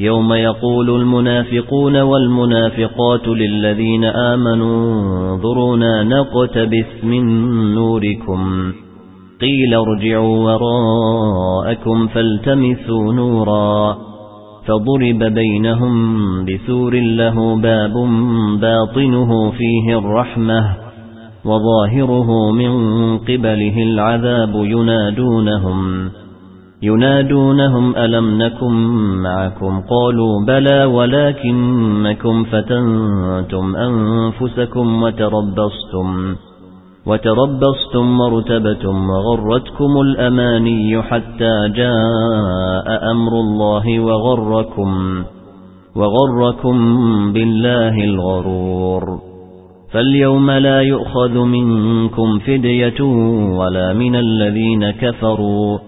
يوم يقول المنافقون والمنافقات للذين آمنوا انظرونا نقتبس من نوركم. قيل ارجعوا وراءكم فالتمسوا نورا. فضرب بينهم بسور له باب باطنه فيه الرحمة وظاهره من قبله العذاب ينادونهم. ينادونهم ألم نكن معكم؟ قالوا بلى ولكنكم فتنتم أنفسكم وتربصتم وتربصتم وارتبتم وغرتكم الأماني حتى جاء أمر الله وغركم وغركم بالله الغرور. فاليوم لا يؤخذ منكم فدية ولا من الذين كفروا.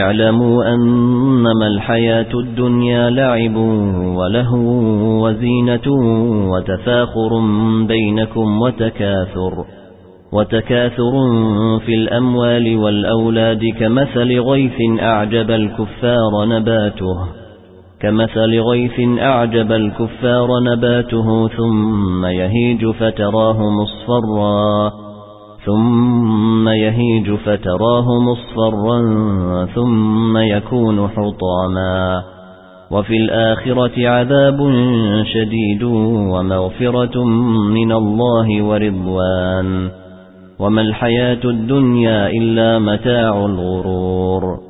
اعلموا أنما الحياة الدنيا لعب وله وزينة وتفاخر بينكم وتكاثر وتكاثر في الأموال والأولاد كمثل غيث أعجب الكفار نباته كمثل غيث أعجب الكفار نباته ثم يهيج فتراه مصفرا ثم يهيج فتراه مصفرا ثم يكون حطاما. وفي الآخرة عذاب شديد ومغفرة من الله ورضوان. وما الحياة الدنيا إلا متاع الغرور.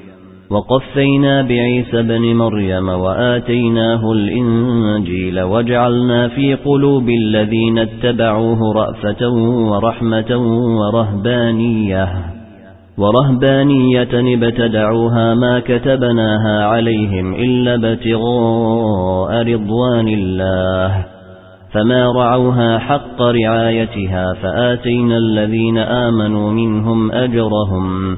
وقفينا بعيسى بن مريم وآتيناه الإنجيل وجعلنا في قلوب الذين اتبعوه رأفة ورحمة ورهبانية ورهبانية ابتدعوها ما كتبناها عليهم إلا ابتغاء رضوان الله فما رعوها حق رعايتها فآتينا الذين آمنوا منهم أجرهم